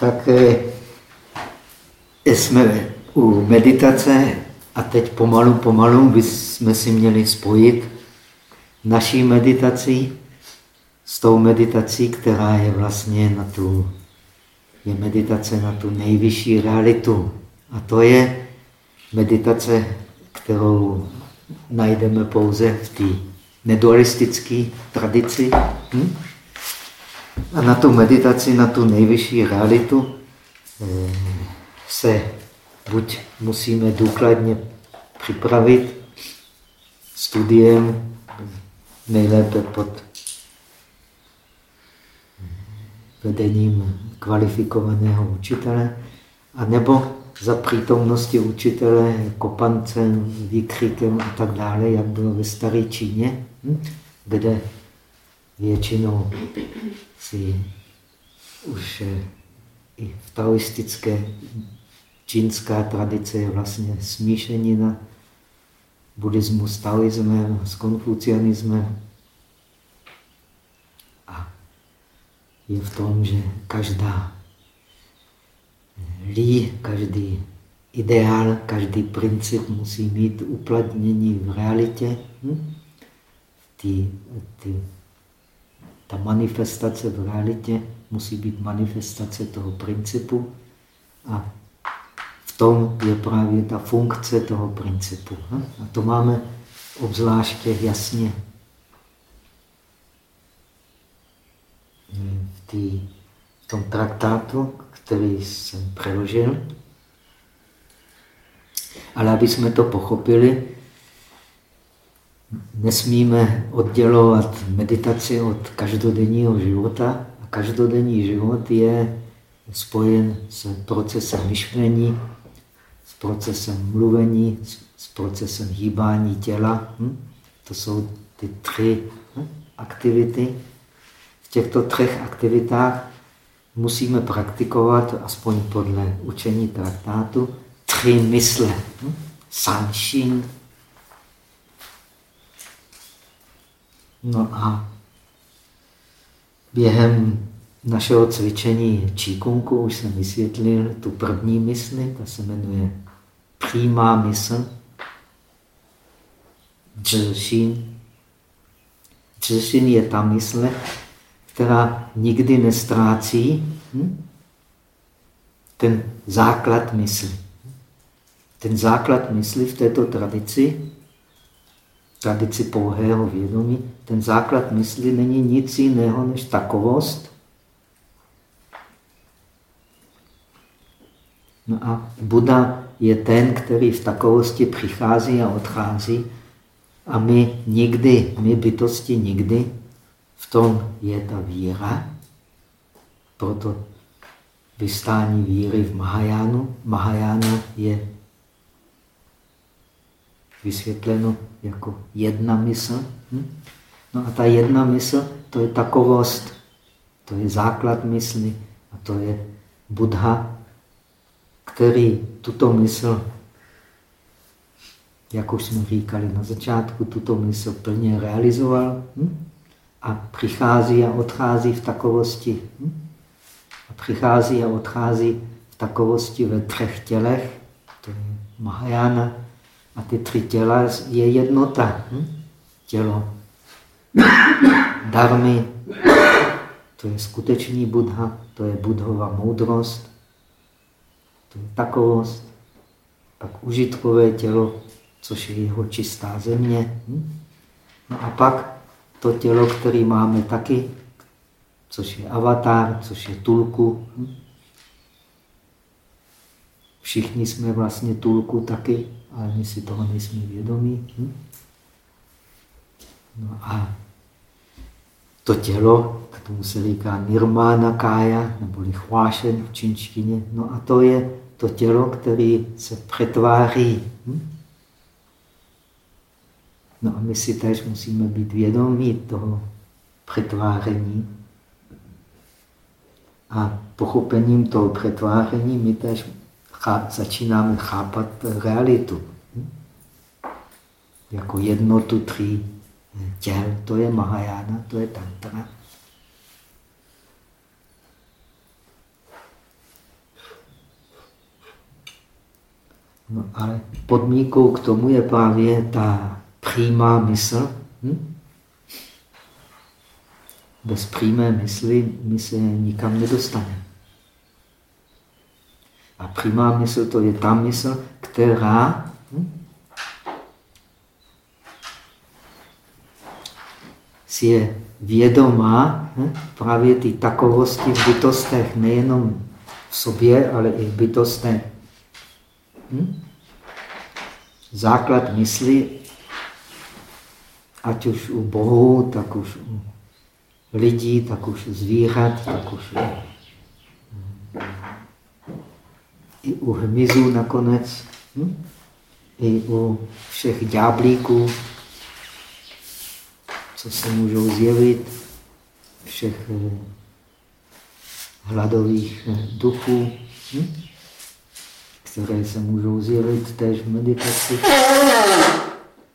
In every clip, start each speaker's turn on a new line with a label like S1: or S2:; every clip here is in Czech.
S1: Tak eh, jsme u meditace a teď pomalu, pomalu bychom si měli spojit naší meditací s tou meditací, která je vlastně na tu, je meditace na tu nejvyšší realitu. A to je meditace, kterou najdeme pouze v té nedualistické tradici. Hm? A na tu meditaci, na tu nejvyšší realitu eh, se buď musíme důkladně připravit studiem, nejlépe pod vedením kvalifikovaného učitele, anebo za přítomnosti učitele kopancem, výkřikem a tak dále, jak bylo ve staré Číně, hm, kde většinou si už eh, i v taoistické čínská tradice je vlastně smíšenina buddhismu s taoismem, s konfucianismem. A je v tom, že každá lí, každý ideál, každý princip musí mít uplatnění v realitě. Hm? Ty, ty, ta manifestace v realitě musí být manifestace toho principu a v tom je právě ta funkce toho principu. Hm? A to máme obzvláště jasně v, tý, v tom traktátu, který jsem přeložil. Ale aby jsme to pochopili, nesmíme oddělovat meditaci od každodenního života. A každodenní život je spojen s procesem myšlení, s procesem mluvení, s procesem hýbání těla. Hm? To jsou ty tři hm? aktivity. V těchto třech aktivitách musíme praktikovat, aspoň podle učení traktátu, tři mysle. Hm? Sanšin. No a během našeho cvičení číkunku už jsem vysvětlil tu první mysli, ta se jmenuje přímá mysl, dřešin. Dřešin je ta mysl, která nikdy nestrácí hm? ten základ mysli. Ten základ mysli v této tradici, tradici pouhého vědomí, ten základ mysli není nic jiného než takovost. No a Buddha je ten, který v takovosti přichází a odchází a my nikdy, my bytosti nikdy v tom je ta víra, proto vystání víry v Mahajánu. Mahajána je vysvětleno jako jedna mysl. Hm? No a ta jedna mysl, to je takovost, to je základ mysli a to je Buddha, který tuto mysl, jak už jsme říkali na začátku, tuto mysl plně realizoval. Hm? a přichází a odchází v takovosti. Hm? A přichází a odchází v takovosti ve třech tělech, to je Mahajana, a ty tři těla je jednota. Hm? Tělo darmy, to je skutečný Buddha, to je Budhova moudrost, to je takovost, pak užitkové tělo, což je jeho čistá země. Hm? No a pak to tělo, které máme taky, což je avatar, což je tulku. Všichni jsme vlastně tulku taky, ale my si toho nejsme vědomí. No a to tělo, k tomu se říká nirmána kája, neboli chvášen v čínštině. No a to je to tělo, které se přetváří. Hm? No a my si tež musíme být vědomí toho přetváření. A pochopením toho přetváření my tež začínáme chápat eh, realitu. Hm? Jako jednotu tří hm, těl, to je Mahajana, to je Tantra. No ale podmínkou k tomu je právě ta přímá mysl. Hm? Bez přímé mysli my se nikam nedostaneme. A přímá mysl to je ta mysl, která hm? si je vědomá hm? právě ty takovosti v bytostech, nejenom v sobě, ale i v bytostech. Hm? Základ mysli, ať už u Bohu, tak už u lidí, tak už u zvířat, tak už u, i u hmyzů nakonec, hm? i u všech ďáblíků, co se můžou zjevit, všech eh, hladových eh, duchů. Hm? které se můžou zjevit též v meditaci.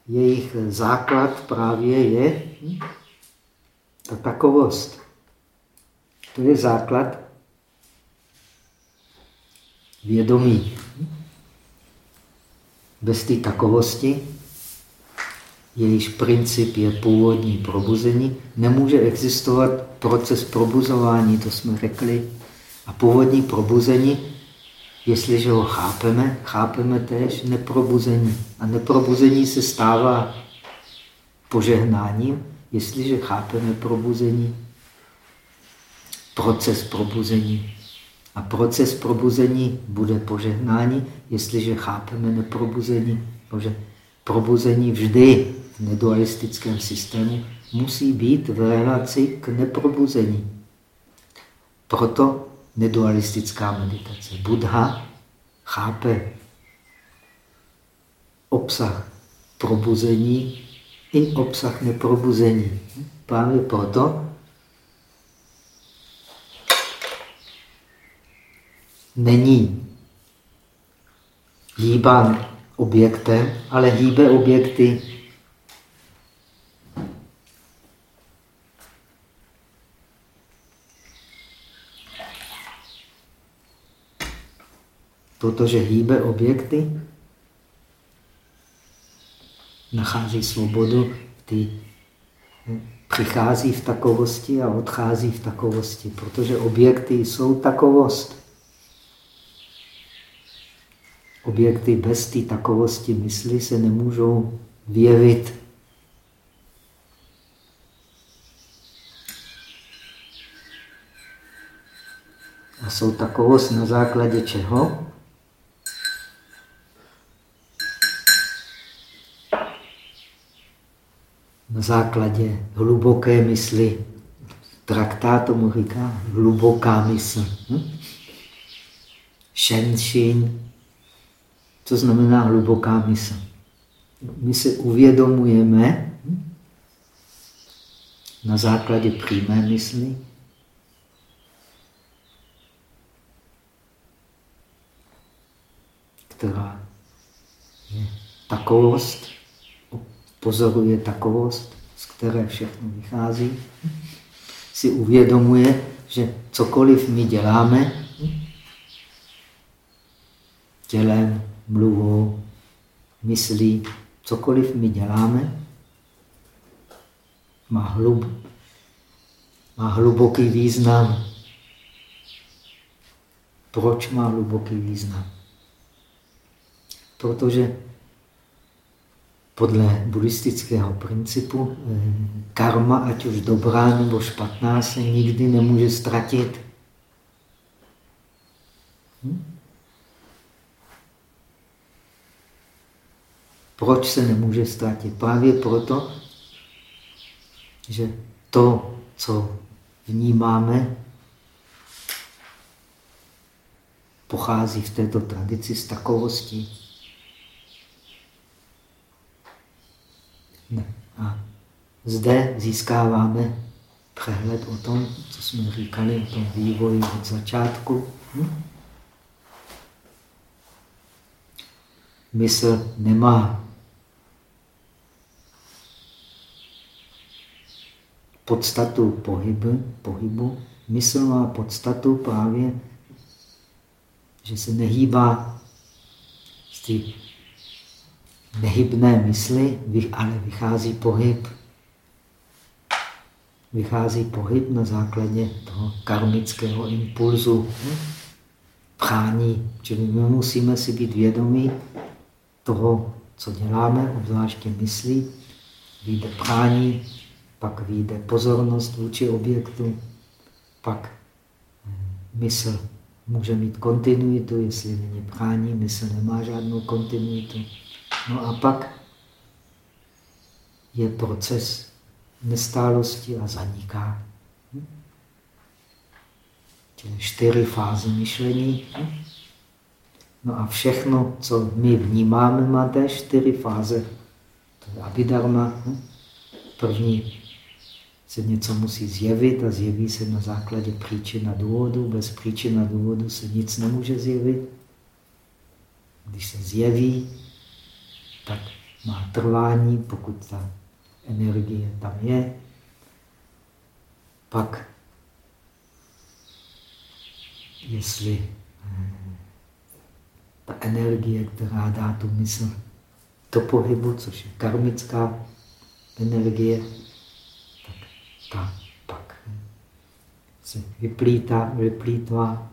S1: Jejich základ právě je hm, ta takovost. To je základ vědomí. Bez té takovosti, jejíž princip je původní probuzení, nemůže existovat proces probuzování, to jsme řekli. A původní probuzení Jestliže ho chápeme, chápeme též neprobuzení. A neprobuzení se stává požehnáním, jestliže chápeme probuzení. Proces probuzení. A proces probuzení bude požehnání, jestliže chápeme neprobuzení. Protože probuzení vždy v nedualistickém systému musí být v relaci k neprobuzení. Proto nedualistická meditace. Buddha chápe obsah probuzení i obsah neprobuzení. Právě proto není hýbán objektem, ale hýbe objekty protože hýbe objekty, nachází svobodu, ty přichází v takovosti a odchází v takovosti, protože objekty jsou takovost. Objekty bez té takovosti mysli se nemůžou vyjevit. A jsou takovost na základě čeho? na základě hluboké mysli. Traktát tomu říká hluboká mysl. Hm? Shenshin, co znamená hluboká mysl. My si uvědomujeme na základě přímé mysli, která je takovost, pozoruje takovost, z které všechno vychází, si uvědomuje, že cokoliv my děláme, tělem, mluvou, myslí, cokoliv my děláme, má, hlub, má hluboký význam. Proč má hluboký význam? Protože podle buddhistického principu eh, karma, ať už dobrá nebo špatná, se nikdy nemůže ztratit. Hm? Proč se nemůže ztratit? Právě proto, že to, co vnímáme, pochází v této tradici z takovosti. A zde získáváme přehled o tom, co jsme říkali, o tom vývoji od začátku. Hm? Mysl nemá podstatu pohybu, pohybu. Mysl má podstatu právě, že se nehýbá z ty nehybné mysli, ale vychází pohyb. Vychází pohyb na základě toho karmického impulzu, prání. Čili my musíme si být vědomí toho, co děláme, obzvláště myslí, vyjde prání, pak vyjde pozornost vůči objektu, pak eh, mysl může mít kontinuitu, jestli není prání, mysl nemá žádnou kontinuitu. No a pak je proces nestálosti a zaniká. Čili čtyři fáze myšlení. No a všechno, co my vnímáme, má té čtyři fáze. To je abhidharma. První se něco musí zjevit a zjeví se na základě příčin a důvodu. Bez příčin a důvodu se nic nemůže zjevit. Když se zjeví, tak má trvání, pokud ta energie tam je. Pak, jestli eh, ta energie, která dá tu mysl do pohybu, což je karmická energie, ta pak se vyplítá, vyplítvá,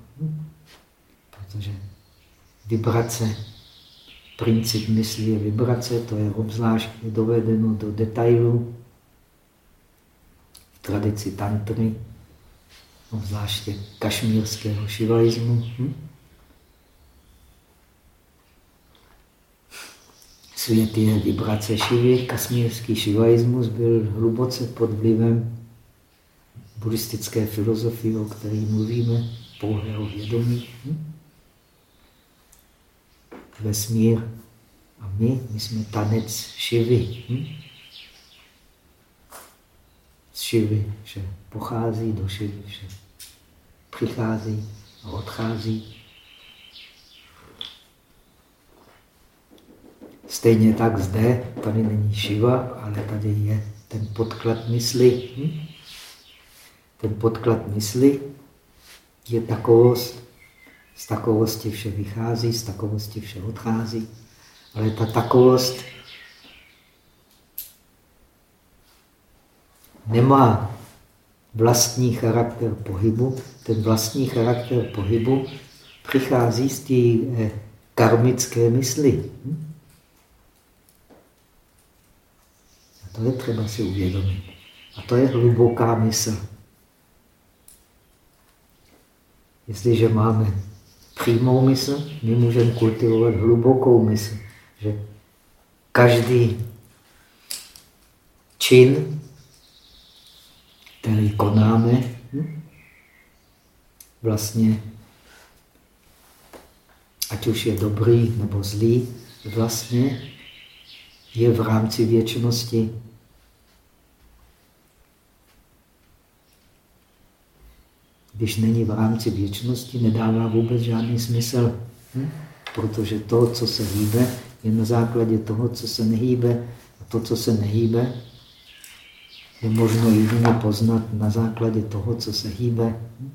S1: protože vibrace princip mysli je vibrace, to je obzvlášť dovedeno do detailu v tradici tantry, obzvláště kašmírského šivaismu. Hm? Svět je vibrace šivy. Kašmírský šivaismus byl hluboce pod vlivem buddhistické filozofie, o které mluvíme, pouhého vědomí. Hm? vesmír a my, my jsme tanec šivy. Hm? Z šivy vše pochází, do šivy vše přichází a odchází. Stejně tak zde, tady není šiva, ale tady je ten podklad mysli. Hm? Ten podklad mysli je takovost, z takovosti vše vychází, z takovosti vše odchází. Ale ta takovost nemá vlastní charakter pohybu. Ten vlastní charakter pohybu přichází z té eh, karmické mysli. Hm? A to je třeba si uvědomit. A to je hluboká mysl. Jestliže máme přímou mysl, my můžeme kultivovat hlubokou mysl. Že každý čin, který konáme, vlastně, ať už je dobrý nebo zlý, vlastně je v rámci věčnosti. Když není v rámci věčnosti, nedává vůbec žádný smysl. Hm? Protože to, co se hýbe, je na základě toho, co se nehýbe. A to, co se nehýbe, je možno jedině poznat na základě toho, co se hýbe. Hm?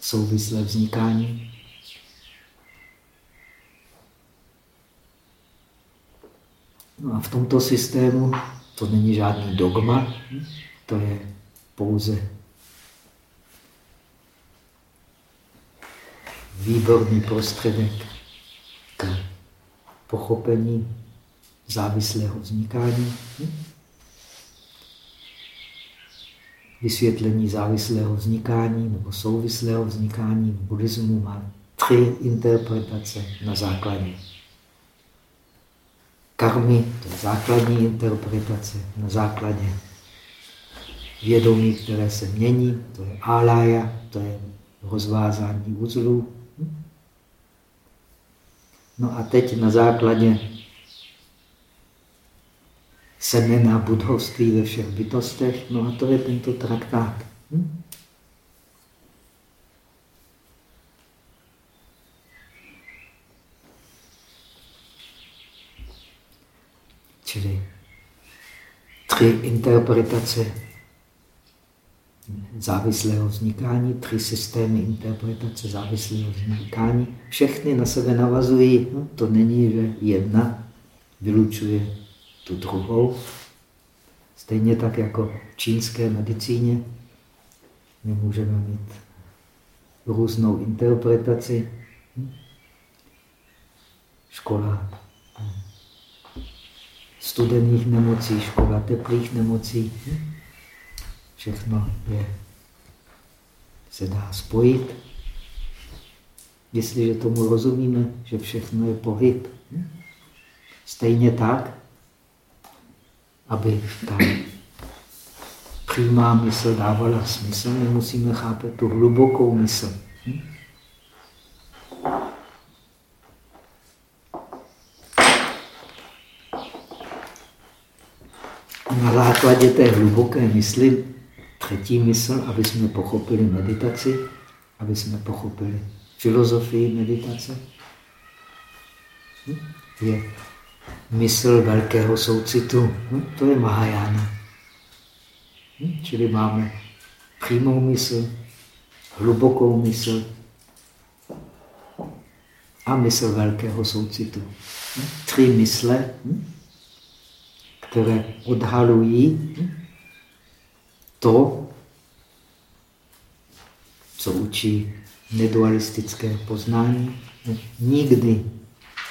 S1: Souvislé vznikání. No a v tomto systému to není žádný dogma, hm? to je pouze výborný prostředek k pochopení závislého vznikání. Vysvětlení závislého vznikání nebo souvislého vznikání v buddhismu má tři interpretace na základě karmy, to je základní interpretace, na základě vědomí, které se mění, to je alaya, to je rozvázání uzlů, No a teď na základě semena budhovství ve všech bytostech, no a to je tento traktát. Hm? Čili tři interpretace závislého vznikání, tři systémy interpretace závislého vznikání. Všechny na sebe navazují. No, to není, že jedna vylučuje tu druhou. Stejně tak jako v čínské medicíně my můžeme mít různou interpretaci. Škola studených nemocí, škola teplých nemocí. Všechno je, se dá spojit, jestliže tomu rozumíme, že všechno je pohyb. Stejně tak, aby ta přímá mysl dávala smysl, my musíme chápat tu hlubokou mysl. Na základě té hluboké mysli, třetí mysl, aby jsme pochopili meditaci, aby jsme pochopili filozofii meditace, je mysl velkého soucitu. To je Mahajana. Čili máme přímou mysl, hlubokou mysl a mysl velkého soucitu. Tři mysle, které odhalují to, co učí nedualistické poznání. Nikdy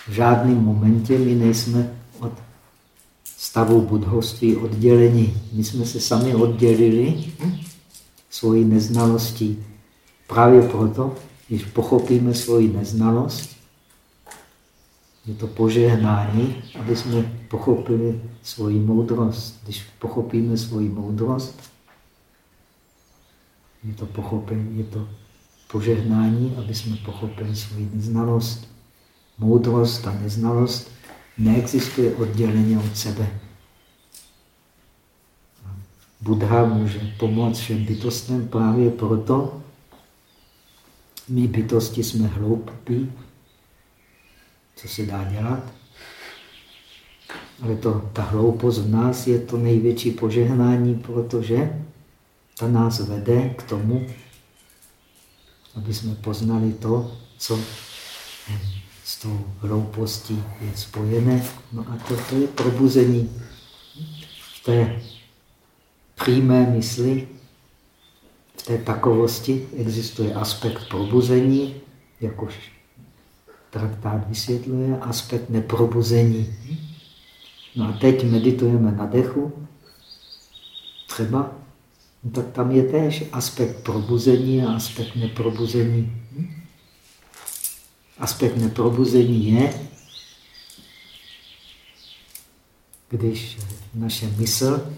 S1: v žádném momentě my nejsme od stavu budhoství oddělení. My jsme se sami oddělili svoji neznalostí. Právě proto, když pochopíme svoji neznalost, je to požehnání, aby jsme pochopili svoji moudrost. Když pochopíme svoji moudrost, je to pochopení, je to požehnání, aby jsme pochopili svoji neznalost. Moudrost a neznalost neexistuje odděleně od sebe. Buddha může pomoct všem bytostem právě proto, my bytosti jsme hloupí, co se dá dělat. Ale to, ta hloupost v nás je to největší požehnání, protože ta nás vede k tomu, aby jsme poznali to, co s tou hloupostí je spojené. No a to, to je probuzení v té přímé mysli, v té takovosti existuje aspekt probuzení, jakož traktát vysvětluje, aspekt neprobuzení. No a teď meditujeme na dechu, třeba, no tak tam je též aspekt probuzení a aspekt neprobuzení. Aspekt neprobuzení je, když naše mysl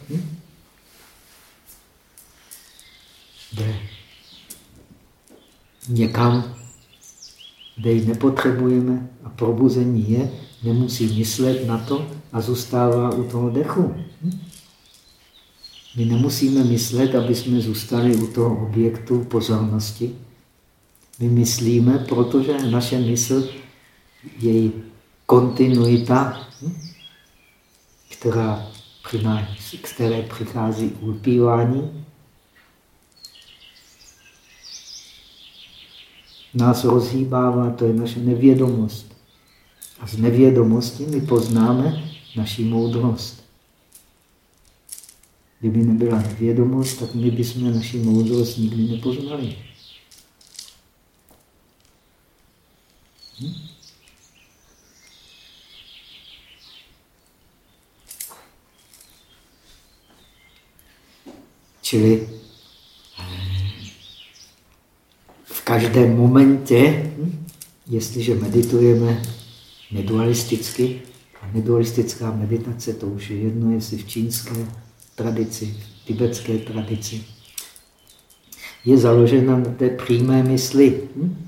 S1: jde někam, kde ji nepotřebujeme a probuzení je, nemusí myslet na to a zůstává u toho dechu. My nemusíme myslet, aby jsme zůstali u toho objektu pozornosti, my myslíme, protože naše mysl, její kontinuita, která přináší, které přichází ulpívání, nás rozhýbává, to je naše nevědomost. A z nevědomosti my poznáme naši moudrost. Kdyby nebyla nevědomost, tak my bychom naši moudrost nikdy nepoznali. Čili eh, v každém momentě, hm, jestliže meditujeme nedualisticky, a nedualistická meditace, to už je jedno, jestli v čínské tradici, tibetské tradici, je založena na té přímé mysli. Hm?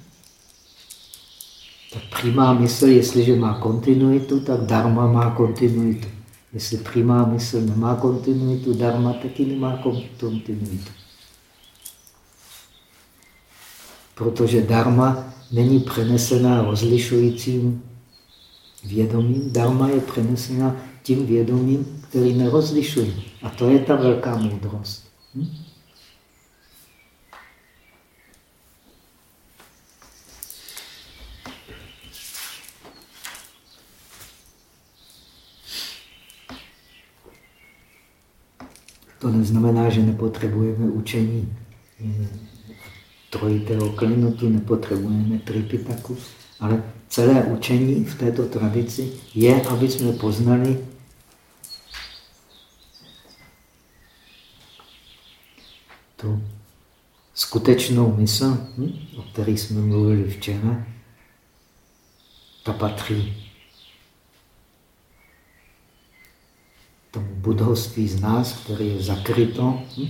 S1: Tak přímá mysl, jestliže má kontinuitu, tak dharma má kontinuitu. Jestli přímá mysl nemá kontinuitu, dharma taky nemá kontinuitu. Protože dharma není přenesená rozlišujícím vědomím. Dharma je přenesená tím vědomím, který nerozlišuje. A to je ta velká moudrost. Hm? To neznamená, že nepotřebujeme učení hm, trojitého klinotu, nepotřebujeme tripitaku, ale celé učení v této tradici je, aby jsme poznali skutečnou mysl, hm, o které jsme mluvili včera, ta patří tomu budovství z nás, které je zakryto. Hm?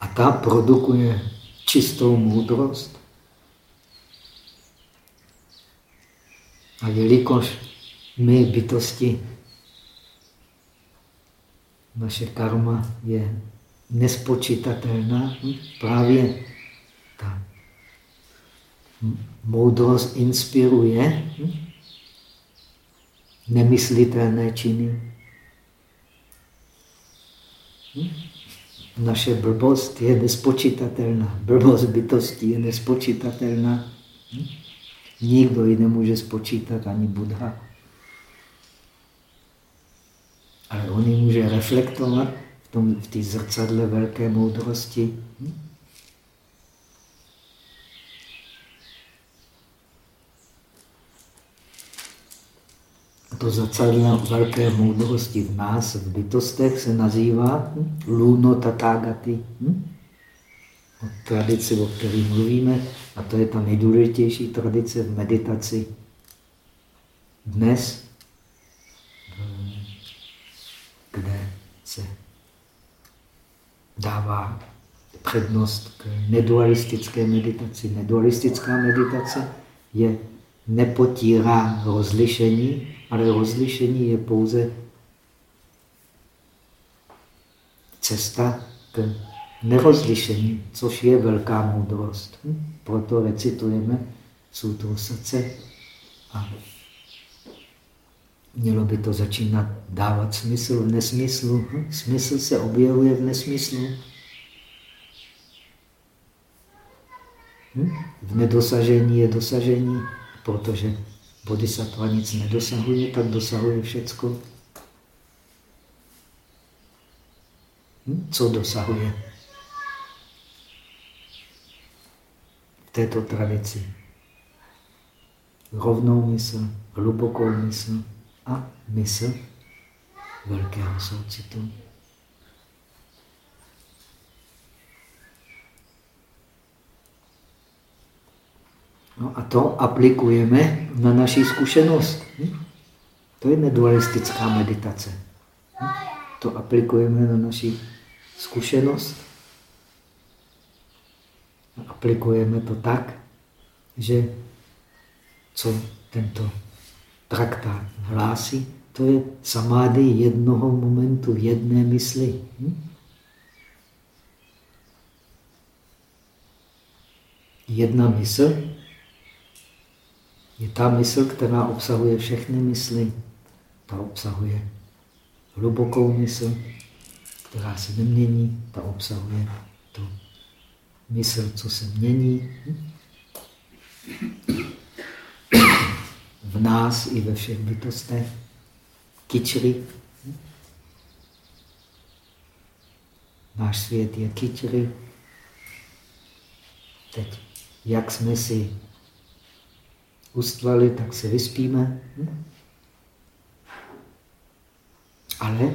S1: A ta produkuje čistou moudrost. A jelikož my bytosti, naše karma je nespočítatelná, hm? právě ta moudrost inspiruje hm? nemyslitelné činy. Hm? Naše blbost je nespočítatelná. Blbost bytosti je nespočítatelná. Nikdo ji nemůže spočítat, ani Buddha. Ale on ji může reflektovat v, tom, v té zrcadle velké moudrosti. Hm? to zrcadlo velké moudrosti v nás, v bytostech, se nazývá hm, luno tatágaty. Hm? Tradice, o které mluvíme, a to je ta nejdůležitější tradice v meditaci dnes, kde se dává přednost k nedualistické meditaci. Nedualistická meditace je nepotírá rozlišení, ale rozlišení je pouze cesta k nerozlišení, což je velká moudrost. Hm? Proto recitujeme sutru srdce a mělo by to začínat dávat smysl v nesmyslu. Hm? Smysl se objevuje v nesmyslu. Hm? V nedosažení je dosažení, protože bodhisattva nic nedosahuje, tak dosahuje všecko. Hm? Co dosahuje v této tradici? Rovnou mysl, hlubokou mysl a mysl velkého soucitu. No a to aplikujeme na naši zkušenost. Hm? To je nedualistická meditace. Hm? To aplikujeme na naši zkušenost. Aplikujeme to tak, že co tento traktát hlásí, to je samády jednoho momentu, jedné mysli. Hm? Jedna mysl je ta mysl, která obsahuje všechny mysli. Ta obsahuje hlubokou mysl, která se nemění, ta obsahuje tu mysl, co se mění. V nás i ve všech bytostech. Kičry. Náš svět je kičry. Teď, jak jsme si ustvali, tak se vyspíme. Ale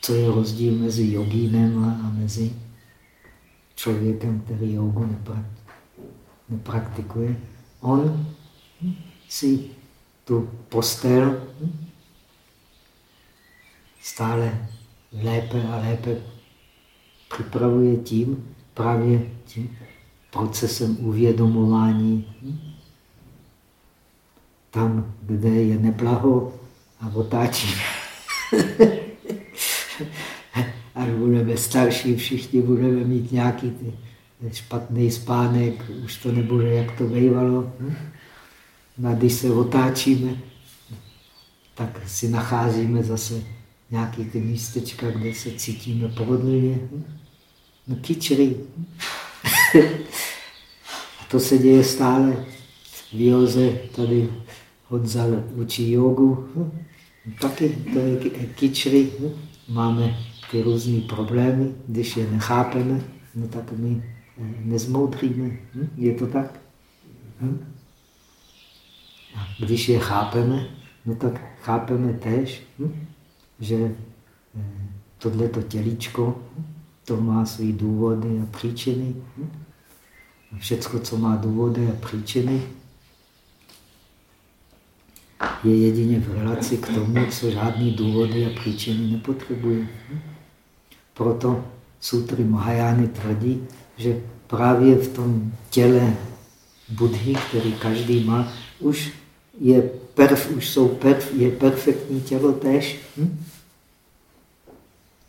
S1: co je rozdíl mezi jogínem a mezi člověkem, který jogu nepraktikuje? On si tu postel stále lépe a lépe připravuje tím, právě tím procesem uvědomování tam, kde je neblaho a otáčí. Až budeme starší, všichni budeme mít nějaký ty špatný spánek, už to nebude, jak to bývalo. A když se otáčíme, tak si nacházíme zase nějaký ty místečka, kde se cítíme pohodlně. No kyčry. a to se děje stále. V Joze tady Honza učí jogu, Taky to je kyčry. Hm? Máme ty různé problémy, když je nechápeme, no tak my eh, nezmoudríme. Hm? Je to tak? Hm? A když je chápeme, no tak chápeme tež, hm? že eh, tohleto tělíčko, to má své důvody a příčiny. Hm? Všecko, co má důvody a příčiny, je jedině v relaci k tomu, co žádný důvody a příčiny nepotřebuje. Hm? Proto sutry Mahajány tvrdí, že právě v tom těle Budhy, který každý má, už, je perf, už jsou perf, je perfektní tělo též. Hm?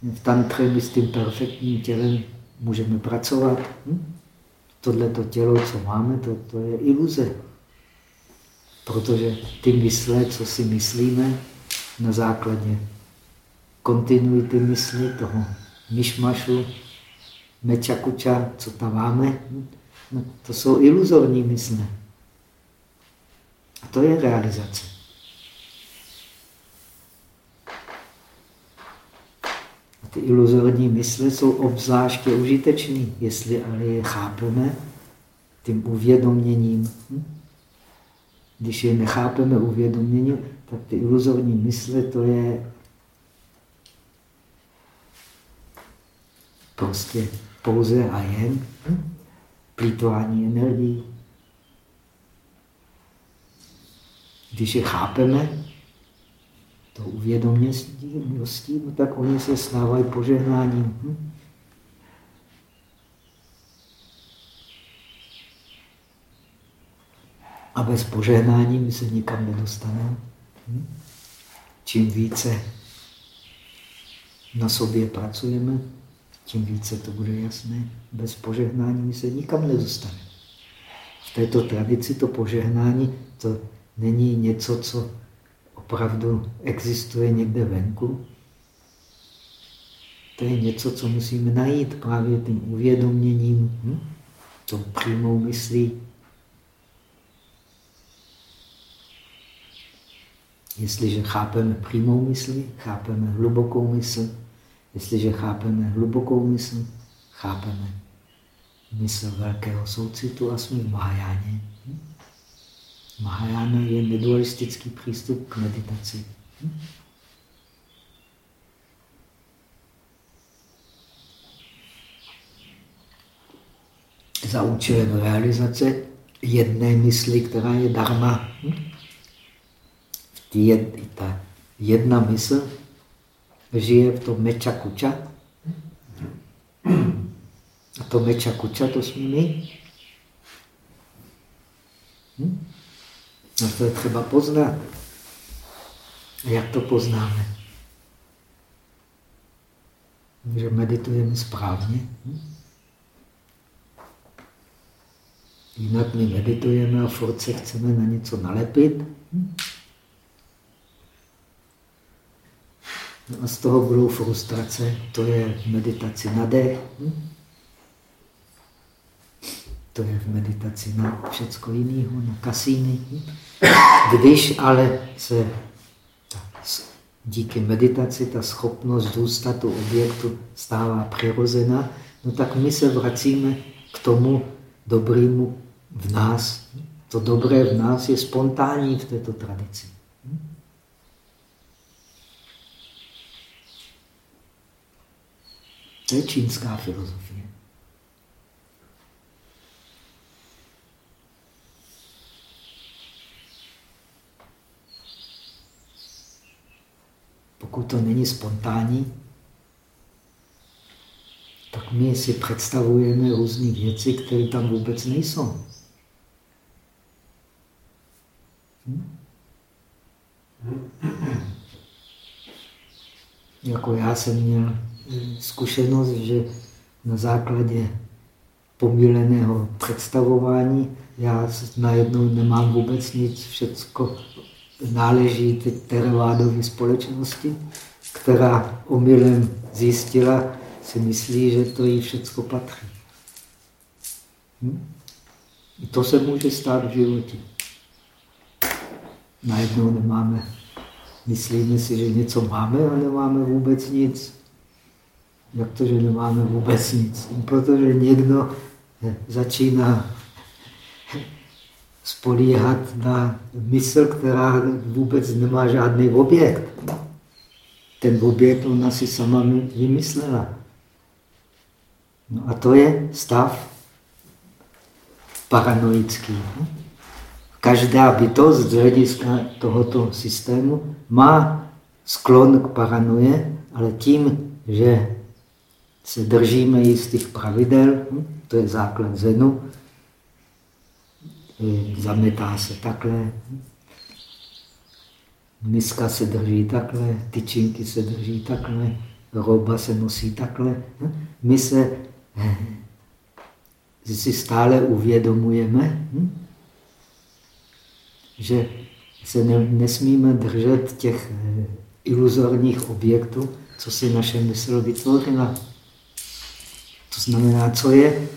S1: V tantře my s tím perfektním tělem můžeme pracovat. Hm? Tohleto tělo, co máme, to, to je iluze. Protože ty mysle, co si myslíme, na základě kontinuity mysli, toho myšmašu, mečakuča, co tam máme, no, to jsou iluzorní mysle. A to je realizace. A ty iluzorní mysle jsou obzvláště užitečné, jestli ale je chápeme tím uvědoměním. Hm? Když je nechápeme uvědoměním, tak ty iluzorní mysle to je prostě pouze a jen hm? plítování energií. Když je chápeme, to uvědoměností, no tak oni se stávají požehnáním. Hm? A bez požehnání my se nikam nedostaneme. Hm? Čím více na sobě pracujeme, tím více to bude jasné. Bez požehnání my se nikam nedostaneme. V této tradici to požehnání to není něco, co opravdu existuje někde venku. To je něco, co musíme najít právě tím uvědoměním, hm? tou přímou myslí. Jestliže chápeme přímou mysli, chápeme hlubokou mysl, Jestliže chápeme hlubokou mysl, chápeme mysl velkého soucitu a jsme v Mahajáně. Mahajána je nedualistický přístup k meditaci. Za účelem realizace jedné mysli, která je dharma. Ta jedna mysl žije v tom meča kuča. A to meča kuča, to jsme my. A to je třeba poznat. A jak to poznáme? Že meditujeme správně. Hm? Jinak my meditujeme a furt se chceme na něco nalepit. Hm? No a z toho budou frustrace. To je meditaci na dech. Hm? To je v meditaci na všecko jiného, na kasíny. Když ale se díky meditaci ta schopnost zůstat u objektu stává přirozená, no tak my se vracíme k tomu dobrému v nás. To dobré v nás je spontánní v této tradici. To je čínská filozofie. Pokud to není spontánní, tak my si představujeme různé věci, které tam vůbec nejsou. Hm? Jako já jsem měl zkušenost, že na základě pomíleného představování já najednou nemám vůbec nic, všecko náleží teď teravádové společnosti, která omylem zjistila, si myslí, že to jí všecko patří. Hm? To se může stát v životě. Najednou nemáme Myslíme si, že něco máme, ale nemáme vůbec nic. Jak to, že nemáme vůbec nic? Protože někdo začíná spolíhat na mysl, která vůbec nemá žádný objekt. Ten objekt ona si sama vymyslela. No a to je stav paranoický. Každá bytost z hlediska tohoto systému má sklon k paranoje, ale tím, že se držíme jistých pravidel, to je základ zenu, zametá se takhle, miska se drží takhle, tyčinky se drží takhle, roba se nosí takhle. My se si stále uvědomujeme, že se ne, nesmíme držet těch eh, iluzorních objektů, co si naše mysl vytvořila. To znamená, co je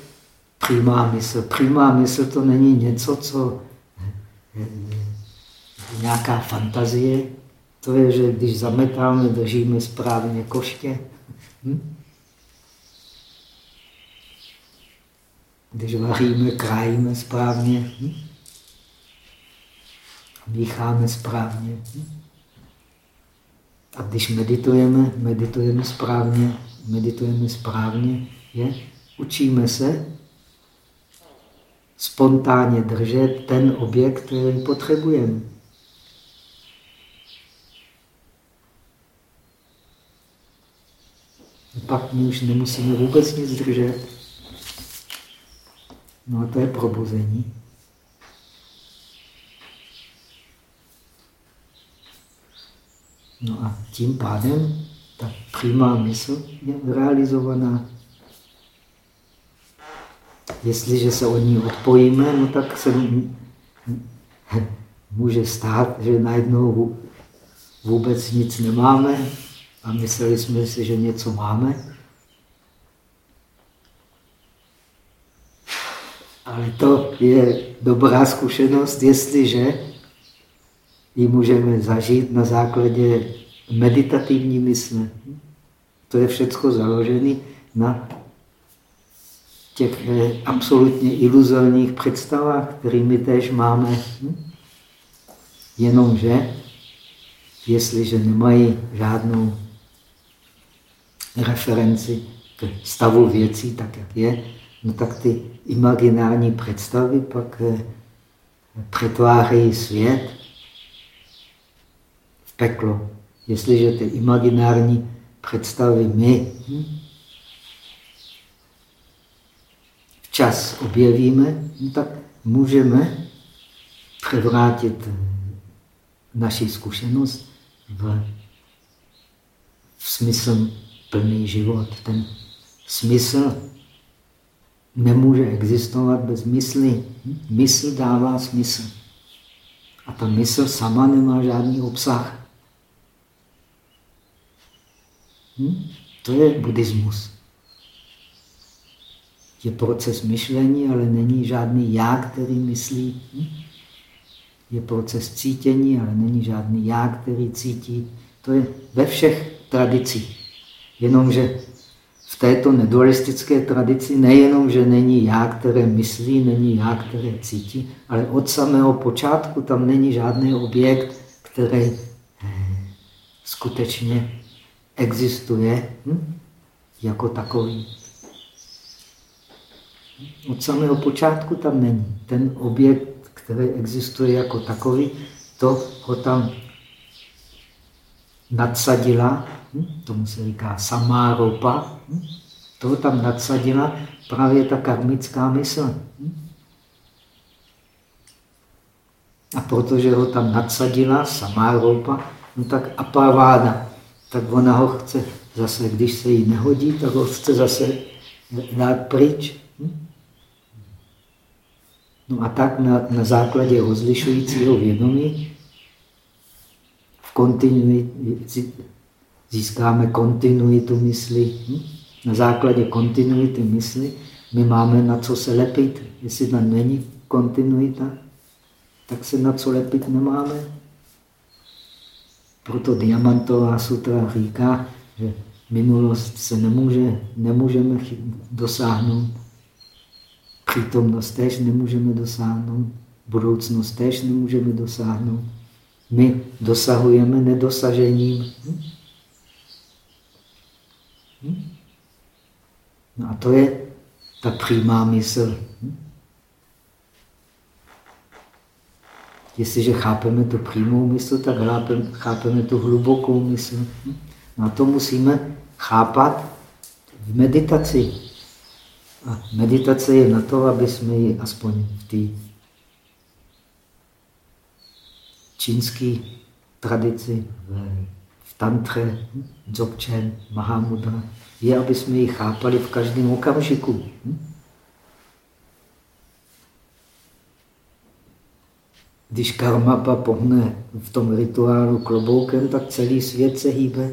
S1: přímá mysl. Přímá mysl to není něco, co nějaká fantazie. To je, že když zametáme, držíme správně koště. Hm? Když vaříme, krájíme správně. Hm? Mícháme správně. Hm? A když meditujeme, meditujeme správně, meditujeme správně, je, učíme se spontánně držet ten objekt, který potřebujeme. Pak my už nemusíme vůbec nic držet. No a to je probuzení. No a tím pádem ta přímá mysl je realizovaná. Jestliže se od ní odpojíme, no tak se může stát, že najednou vůbec nic nemáme a mysleli jsme si, že něco máme. Ale to je dobrá zkušenost, jestliže ji můžeme zažít na základě meditativní mysle. To je všechno založené na těch eh, absolutně iluzorních představách, kterými též máme. Jenomže, jestliže nemají žádnou referenci k stavu věcí, tak jak je, no tak ty imaginární představy pak eh, přetvářejí svět v peklo. Jestliže ty imaginární představy my včas objevíme, no tak můžeme převrátit naši zkušenost v, v smysl plný život. Ten smysl nemůže existovat bez mysli. Mysl dává smysl. A ta mysl sama nemá žádný obsah. Hm? To je buddhismus. Je proces myšlení, ale není žádný já, který myslí. Je proces cítění, ale není žádný já, který cítí. To je ve všech tradicích. Jenomže v této nedualistické tradici nejenom, že není já, které myslí, není já, které cítí, ale od samého počátku tam není žádný objekt, který eh, skutečně existuje hm, jako takový. Od samého počátku tam není. Ten objekt, který existuje jako takový, to ho tam nadsadila Hm? Tomu se říká samá ropa. Hm? To tam nadsadila právě ta karmická mysl. Hm? A protože ho tam nadsadila samá ropa, no tak apaváda, tak ona ho chce zase, když se jí nehodí, tak ho chce zase dát pryč. No a tak na, na základě rozlišujícího vědomí v získáme kontinuitu mysli. Hm? Na základě kontinuity mysli my máme na co se lepit. Jestli tam není kontinuita, tak se na co lepit nemáme. Proto Diamantová sutra říká, že minulost se nemůže, nemůžeme dosáhnout, přítomnost tež nemůžeme dosáhnout, budoucnost tež nemůžeme dosáhnout. My dosahujeme nedosažením. No a to je ta přímá mysl. Jestliže chápeme tu přímou mysl, tak chápeme tu hlubokou mysl. No a to musíme chápat v meditaci. A meditace je na to, aby jsme ji aspoň v té čínské tradici, v tantře, dzogchen, mahamudra, je, aby jsme ji chápali v každém okamžiku. Když karmapa pohne v tom rituálu kloboukem, tak celý svět se hýbe.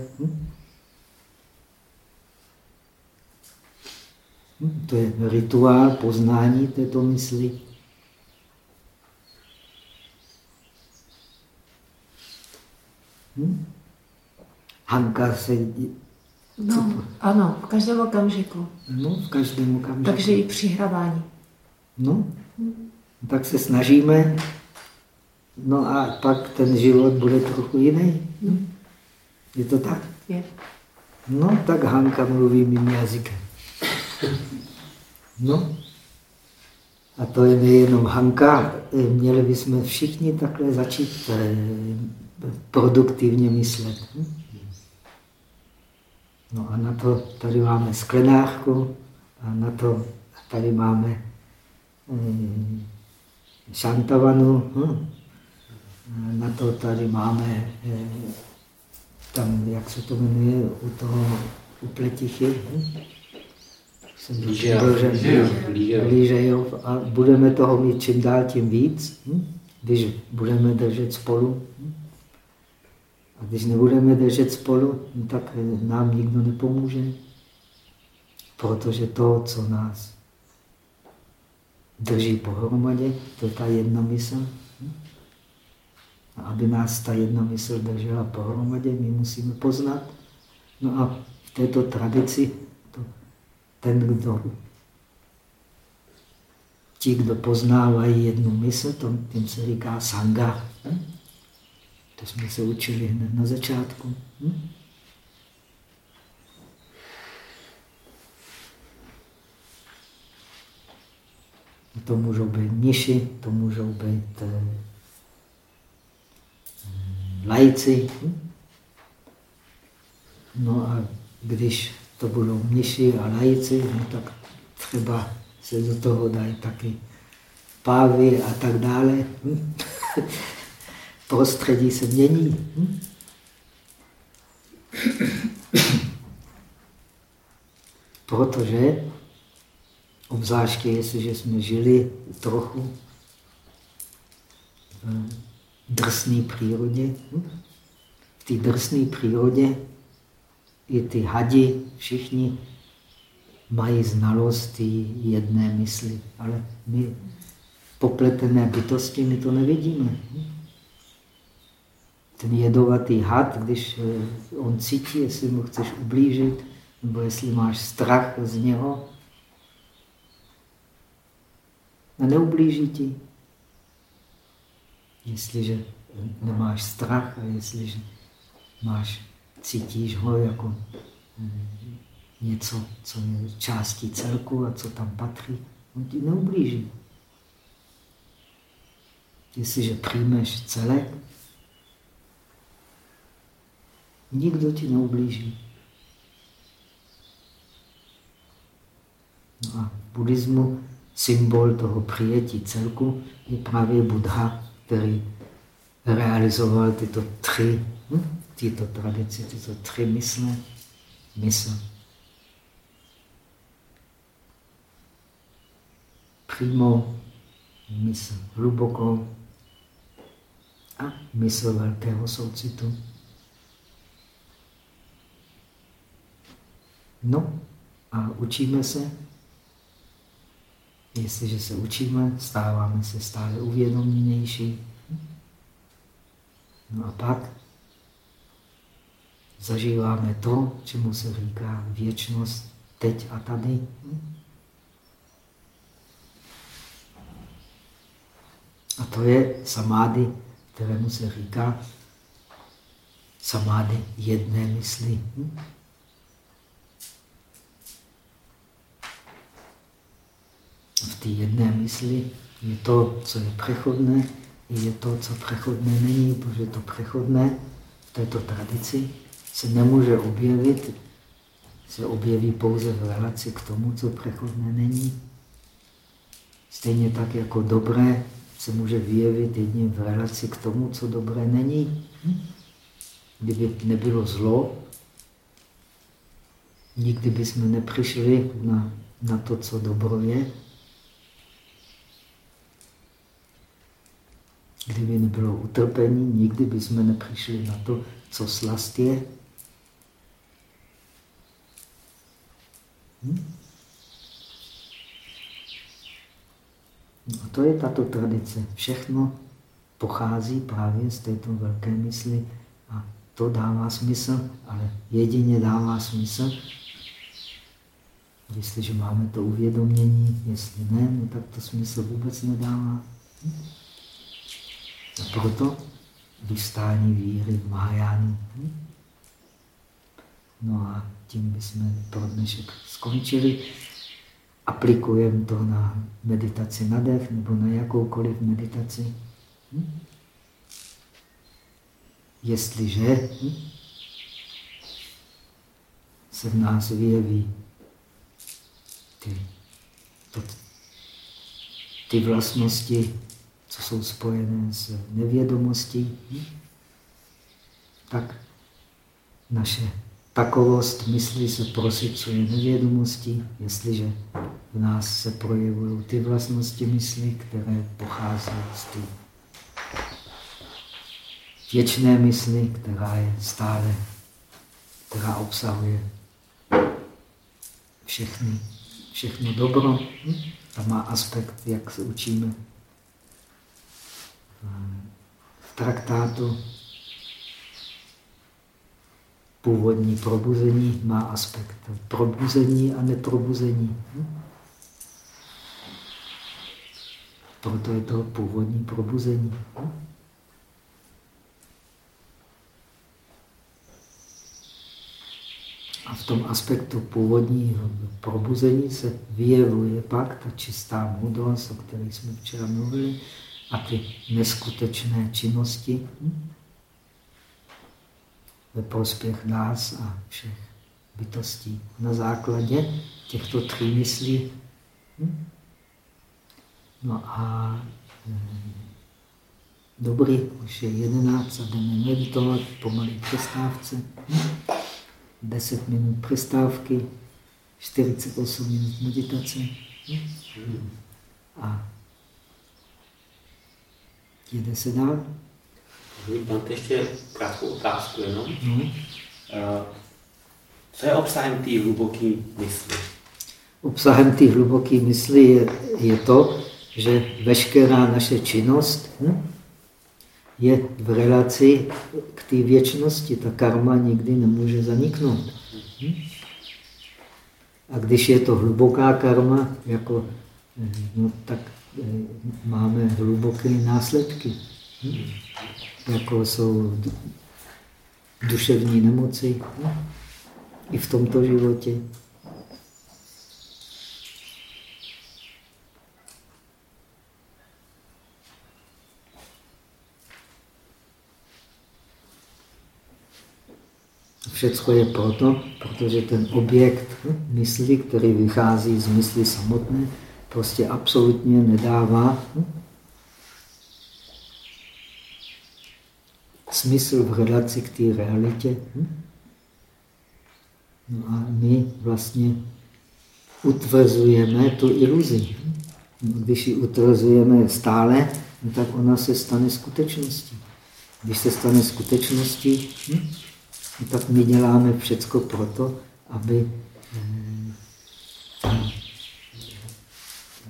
S1: To je rituál poznání této mysli. Hm? Hanka se...
S2: No, ano, v každém okamžiku.
S1: No, v každém okamžiku.
S2: Takže i při hravání.
S1: No, tak se snažíme. No a pak ten život bude trochu jiný. No. Je to tak?
S2: Je.
S1: No, tak Hanka mluví mým jazykem. No. A to je nejenom Hanka. Měli bychom všichni takhle začít eh, produktivně myslet. No a na to tady máme sklenářku a na to tady máme hm, šantavanu. Hm. Na to tady máme hm, tam, jak se to jmenuje, u toho u pletichy. Hm. Lížejov. A budeme toho mít čím dál tím víc, hm? když budeme držet spolu. Hm? A když nebudeme držet spolu, no tak nám nikdo nepomůže. Protože to, co nás drží pohromadě, to je ta jedna mysl. Hm? A aby nás ta jedna mysl držela pohromadě, my musíme poznat. No a v této tradici ten, kdo ti, kdo poznávají jednu mysl, to, tím se říká sanga. Hm? To jsme se učili hned na začátku. Hm? To můžou být niši, to můžou být eh, lajci. Hm? No a když to budou mniši a lajici, no tak třeba se do toho dají taky pávy a tak dále. Hm? Prostředí se mění. Hm? Protože, obzvláště jestliže jsme žili trochu v drsné přírodě, hm? v té drsné přírodě i ty hadi, všichni mají znalost jedné mysli, ale my popletené bytosti, my to nevidíme. Ten jedovatý had, když eh, on cítí, jestli mu chceš ublížit, nebo jestli máš strach z něho, a neublíží ti. Jestliže nemáš strach a jestliže máš cítíš ho jako mm, něco, co je částí celku a co tam patří, on ti neublíží. Jestliže přijmeš celek, nikdo ti neublíží. No a v buddhismu symbol toho přijetí celku je právě Buddha, který realizoval tyto tři hm? Tyto tradice, tyto tři mysle, mysl. Přímo mysl hlubokou a mysl velkého soucitu. No a učíme se. Jestliže se učíme, stáváme se stále uvědoměnější. No a pak zažíváme to, čemu se říká věčnost teď a tady. A to je samády, kterému se říká samády jedné mysli. V té jedné mysli je to, co je přechodné, je to, co přechodné není, protože to přechodné v této tradici se nemůže objevit, se objeví pouze v relaci k tomu, co přechodné není. Stejně tak jako dobré se může vyjevit jedním v relaci k tomu, co dobré není. Kdyby nebylo zlo, nikdy bychom nepřišli na, na to, co dobro je. Kdyby nebylo utrpení, nikdy bychom nepřišli na to, co slast je. Hm? A to je tato tradice. Všechno pochází právě z této velké mysli a to dává smysl, ale jedině dává smysl, jestliže máme to uvědomění, jestli ne, no tak to smysl vůbec nedává. Hm? A proto vystání víry v Mahajánu. No a tím bychom pro dnešek skončili. Aplikujeme to na meditaci na dech nebo na jakoukoliv meditaci. Hm? Jestliže hm? se v nás vyjeví ty, to, ty vlastnosti, co jsou spojené s nevědomostí, hm? tak naše takovost mysli se prosycuje nevědomostí, jestliže v nás se projevují ty vlastnosti mysli, které pochází z té věčné mysli, která je stále, která obsahuje všechny, všechno dobro. Hm? Ta má aspekt, jak se učíme v traktátu původní probuzení má aspekt probuzení a neprobuzení. Hm? Proto je to původní probuzení. Hm? A v tom aspektu původního probuzení se vyjevuje pak ta čistá moudrost, o které jsme včera mluvili, a ty neskutečné činnosti. Hm? Ve prospěch nás a všech bytostí. Na základě těchto tří myslí. Hm? No a hm, dobrý, už je jedenáct a jdeme meditovat, pomalý přestávce. Hm? 10 minut přestávky, 48 minut meditace. Hm? A jede se dál.
S3: Mám ještě krátkou otázku jenom. Mm. Co je obsahem té hluboké mysli?
S1: Obsahem té hluboké mysli je, je to, že veškerá naše činnost hm, je v relaci k té věčnosti. Ta karma nikdy nemůže zaniknout. Hm? A když je to hluboká karma, jako, no, tak eh, máme hluboké následky. Hm? Jako jsou duševní nemoci i v tomto životě. Všecko je proto, protože ten objekt mysli, který vychází z mysli samotné, prostě absolutně nedává smysl v relaci k té realitě. Hm? No a my vlastně utvrzujeme tu iluzi. No, když ji utvrzujeme stále, no tak ona se stane skutečností. Když se stane skutečností, hm? no tak my děláme všecko proto, aby ta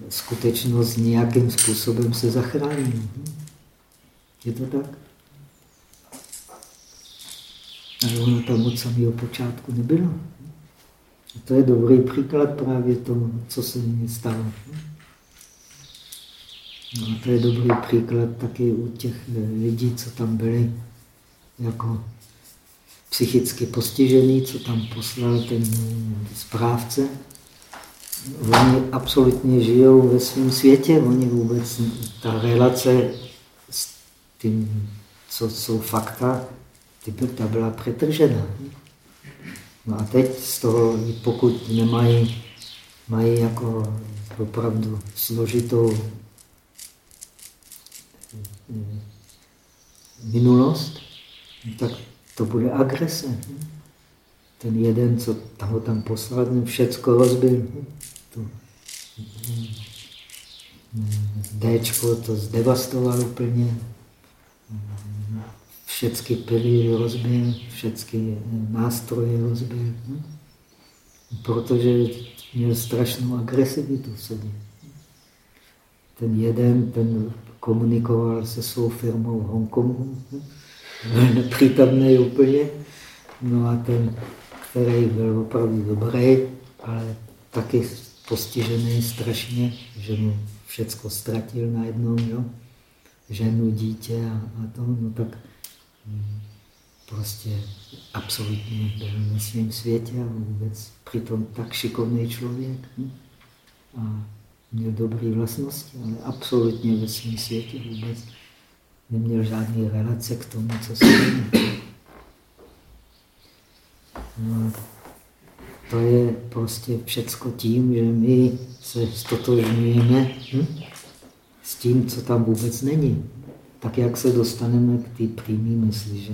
S1: skutečnost nějakým způsobem se zachránila. Hm? Je to tak? Ale ono tam od samého počátku nebylo. A to je dobrý příklad právě tomu, co se mi stalo. No a to je dobrý příklad taky u těch lidí, co tam byli jako psychicky postižený, co tam poslal ten správce. Oni absolutně žijou ve svém světě, oni vůbec, ta relace s tím, co jsou fakta, ta byla přetržena. No a teď z toho, pokud nemají mají jako opravdu složitou minulost, tak to bude agrese. Ten jeden, co ho tam poslal, všecko rozbil. To Dčko to zdevastoval úplně. Všechny pily rozbil, všechny nástroje rozbil. Protože měl strašnou agresivitu v sobě. Ten jeden, ten komunikoval se svou firmou v Hongkongu, nepřítomný úplně. No a ten, který byl opravdu dobrý, ale taky postižený strašně, že mu všecko ztratil najednou, jo? ženu, dítě a, a to, no tak hm, prostě absolutně byl ve svém světě a vůbec přitom tak šikovný člověk. Hm? A měl dobré vlastnosti, ale absolutně ve svém světě vůbec neměl žádný relace k tomu, co se děje. No, to je prostě všecko tím, že my se stotožňujeme hm, s tím, co tam vůbec není. Tak jak se dostaneme k té přímé mysli, že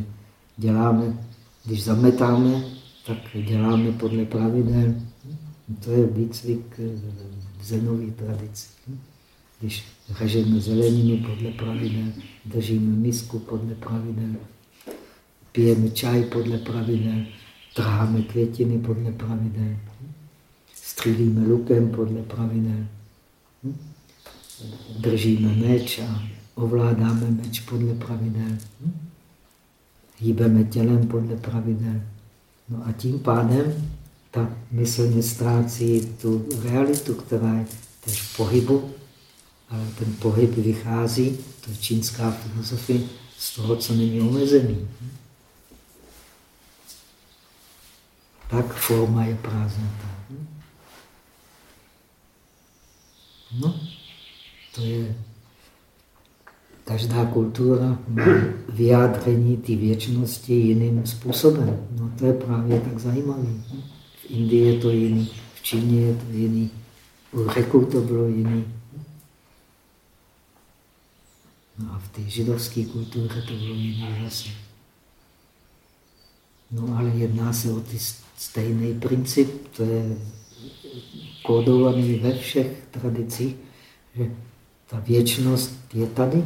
S1: děláme, když zametáme, tak děláme podle pravidel. To je výcvik v zenové tradici. Když řežeme zeleniny podle pravidel, držíme misku podle pravidel, pijeme čaj podle pravidel, trháme květiny podle pravidel, střílíme lukem podle pravidel, držíme meč a ovládáme meč podle pravidel, hýbeme tělem podle pravidel. No a tím pádem ta mysl nestrácí tu realitu, která je tež v pohybu, ale ten pohyb vychází, to je čínská filozofie, z toho, co není omezený. Tak forma je prázdnota. No, to je každá kultura má vyjádření té věčnosti jiným způsobem. No to je právě tak zajímavé. V Indii je to jiný, v Číně je to jiný, u Řeků to bylo jiný. No a v té židovské kultuře to bylo jiné zase. No ale jedná se o ty stejný princip, to je kódovaný ve všech tradicích, že ta věčnost je tady